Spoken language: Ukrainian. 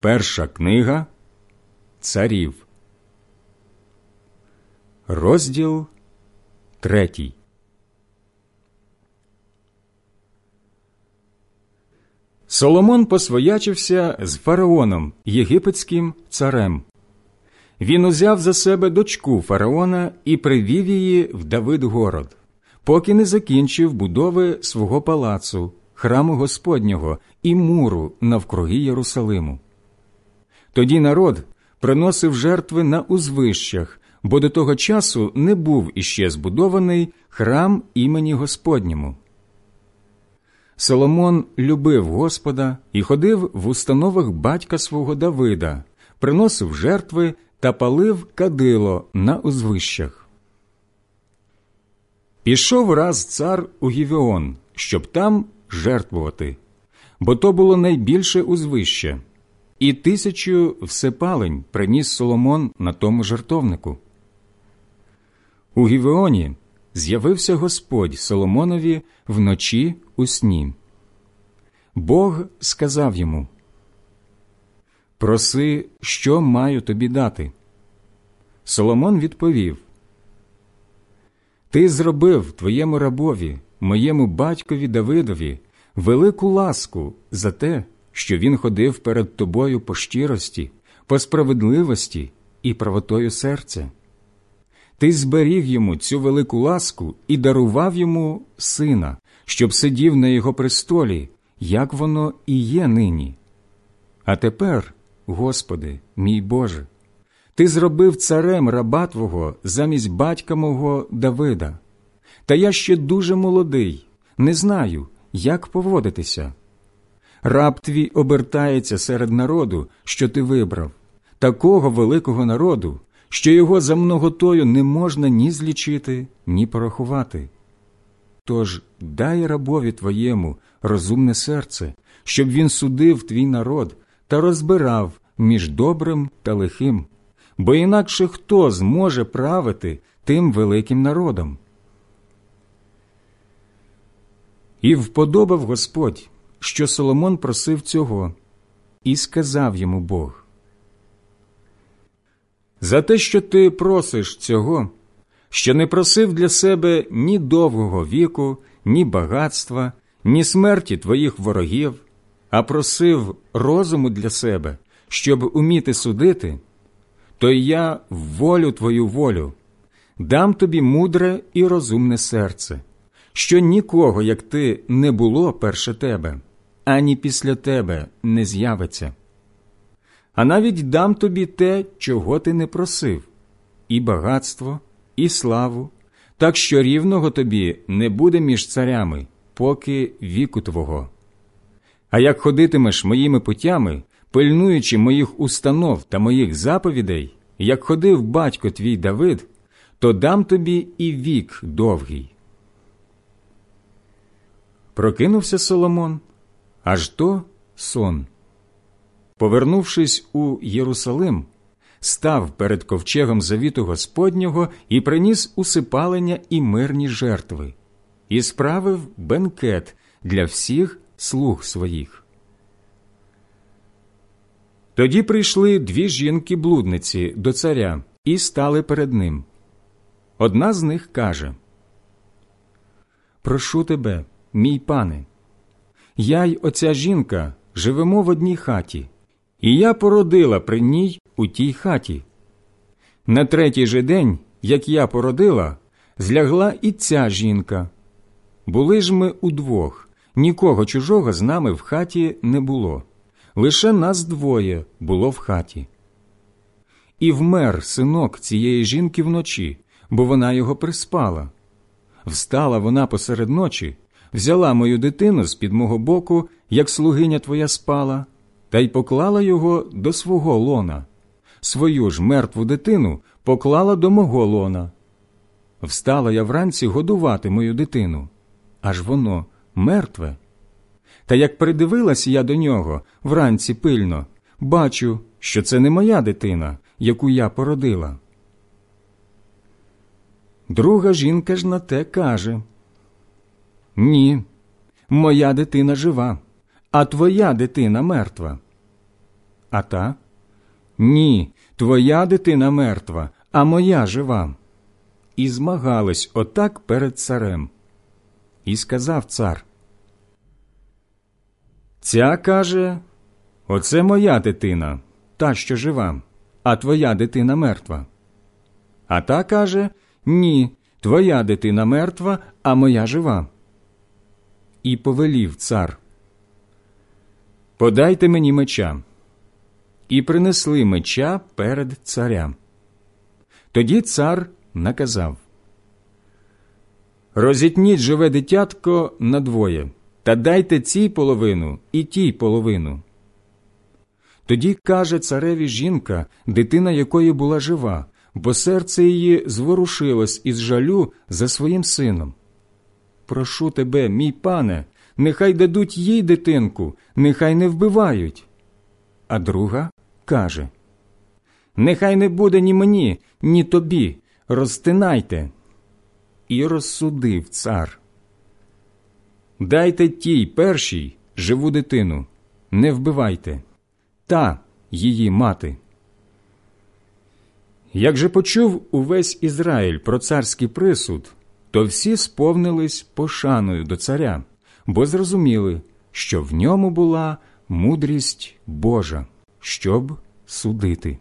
Перша книга Царів, розділ третій. Соломон посвоячився з фараоном, єгипетським царем. Він узяв за себе дочку фараона і привів її в Давидгород, поки не закінчив будови свого палацу, храму Господнього і муру навкруги Єрусалиму. Тоді народ приносив жертви на узвищах, бо до того часу не був іще збудований храм імені Господньому. Соломон любив Господа і ходив в установах батька свого Давида, приносив жертви та палив кадило на узвищах. Пішов раз цар у Гівеон, щоб там жертвувати, бо то було найбільше узвище, і тисячу всепалень приніс Соломон на тому жертовнику. У Гівеоні з'явився Господь Соломонові вночі у сні. Бог сказав йому Проси, що маю тобі дати. Соломон відповів Ти зробив твоєму рабові, моєму батькові Давидові, велику ласку за те, що він ходив перед тобою по щирості, по справедливості і правотою серця. Ти зберіг йому цю велику ласку і дарував йому сина, щоб сидів на його престолі, як воно і є нині. А тепер, Господи, мій Боже, Ти зробив царем раба Твого замість батька мого Давида. Та я ще дуже молодий, не знаю, як поводитися. Раб твій обертається серед народу, що ти вибрав, такого великого народу, що його за многотою не можна ні злічити, ні порахувати. Тож дай рабові твоєму розумне серце, щоб він судив твій народ та розбирав між добрим та лихим, бо інакше хто зможе правити тим великим народом? І вподобав Господь, що Соломон просив цього, і сказав йому Бог. За те, що ти просиш цього, що не просив для себе ні довгого віку, ні багатства, ні смерті твоїх ворогів, а просив розуму для себе, щоб уміти судити, то я волю твою волю дам тобі мудре і розумне серце, що нікого, як ти, не було перше тебе, ані після тебе не з'явиться. А навіть дам тобі те, чого ти не просив, і багатство, і славу, так що рівного тобі не буде між царями, поки віку твого. А як ходитимеш моїми путями, пильнуючи моїх установ та моїх заповідей, як ходив батько твій Давид, то дам тобі і вік довгий. Прокинувся Соломон, аж то сон. Повернувшись у Єрусалим, став перед ковчегом завіту Господнього і приніс усипалення і мирні жертви, і справив бенкет для всіх слуг своїх. Тоді прийшли дві жінки-блудниці до царя і стали перед ним. Одна з них каже Прошу тебе, мій пане, я й оця жінка живемо в одній хаті, і я породила при ній у тій хаті. На третій же день, як я породила, злягла і ця жінка. Були ж ми удвох, нікого чужого з нами в хаті не було, лише нас двоє було в хаті. І вмер синок цієї жінки вночі, бо вона його приспала. Встала вона посеред ночі, взяла мою дитину з під мого боку, як слугиня твоя спала, та й поклала його до свого лона свою ж мертву дитину поклала до мого лона. Встала я вранці годувати мою дитину, аж воно мертве. Та як придивилася я до нього вранці пильно, бачу, що це не моя дитина, яку я породила. Друга жінка ж на те каже Ні, моя дитина жива, а твоя дитина мертва. А та Ні, твоя дитина мертва, а моя жива. І змагались отак перед царем. І сказав цар. Ця каже Оце моя дитина, та, що жива, а твоя дитина мертва. А та каже Ні, твоя дитина мертва, а моя жива. І повелів цар. Подайте мені меча. І принесли меча перед царя. Тоді цар наказав Розітніть живе дитятко надвоє, та дайте цій половину і тій половину. Тоді каже цареві жінка, дитина якої була жива, бо серце її зворушилось із жалю за своїм сином. Прошу тебе, мій пане, нехай дадуть їй дитинку, нехай не вбивають. А друга каже Нехай не буде ні мені, ні тобі, розтинайте. І розсудив цар. Дайте тій першій живу дитину, не вбивайте, та її мати. Як же почув увесь Ізраїль про царський присуд, то всі сповнились пошаною до царя, бо зрозуміли, що в ньому була мудрість Божа, щоб судити.